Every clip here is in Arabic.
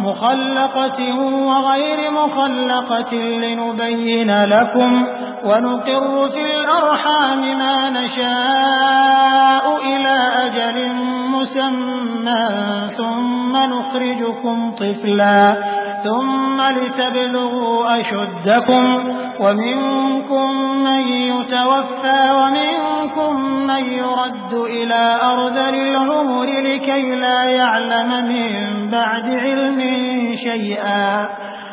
مخلقة وغير مخلقة لنبين لكم ونقر في الأرحام ما نشاء إلى أجل مسمى ثم نخرجكم طفلا ثم لتبلغوا أشدكم ومنكم من يتوفى ومنكم من يرد إلى أرذل العمر لكي لا يعلم من بعد علم شيئا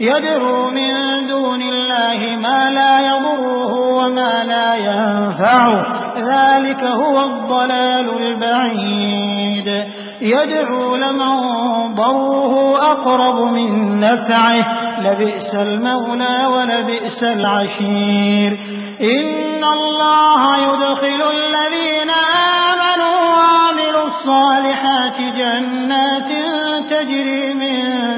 يدعو من دون الله ما لا يضره وما لا ينفعه. ذلك هو الضلال البعيد. يدعو لمن ضره أقرب من نفعه. لبئس المولى ولبئس العشير. إن الله يدخل الذين آمنوا وعملوا الصالحات جنات تجري من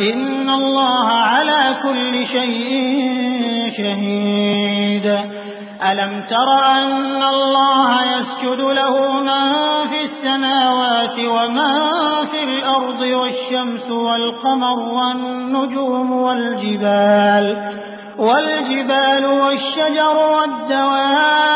إن الله على كل شيء شهيد. ألم تر أن الله يسجد له من في السماوات ومن في الأرض والشمس والقمر والنجوم والجبال والجبال والشجر والدواب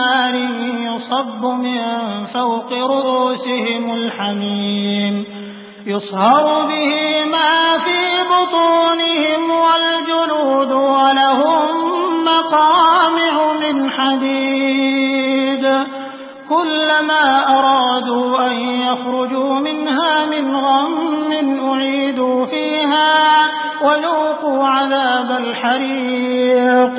نار يصب من فوق رؤوسهم الحميم. يصهر به ما في بطونهم والجلود ولهم مقامع من حديد. كلما أرادوا أن يخرجوا منها من غم أعيدوا فيها وذوقوا عذاب الحريق.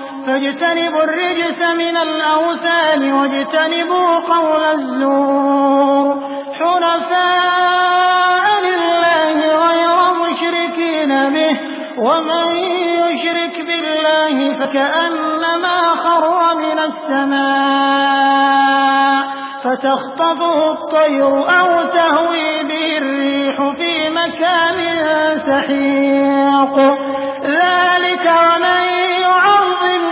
فاجتنبوا الرجس من الأوثان واجتنبوا قول الزور. حنفاء لله غير مشركين به ومن يشرك بالله فكأنما خر من السماء فتخطفه الطير أو تهوي به الريح في مكان سحيق. ذلك ومن يعظم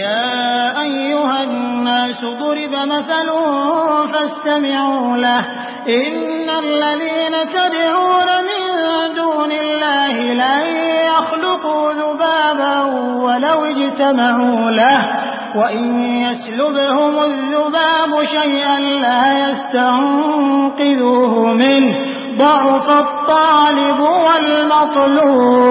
يا أيها الناس ضرب مثل فاستمعوا له. إن الذين تدعون من دون الله لن يخلقوا ذبابا ولو اجتمعوا له. وإن يسلبهم الذباب شيئا لا يستنقذوه منه. ضعف الطالب والمطلوب.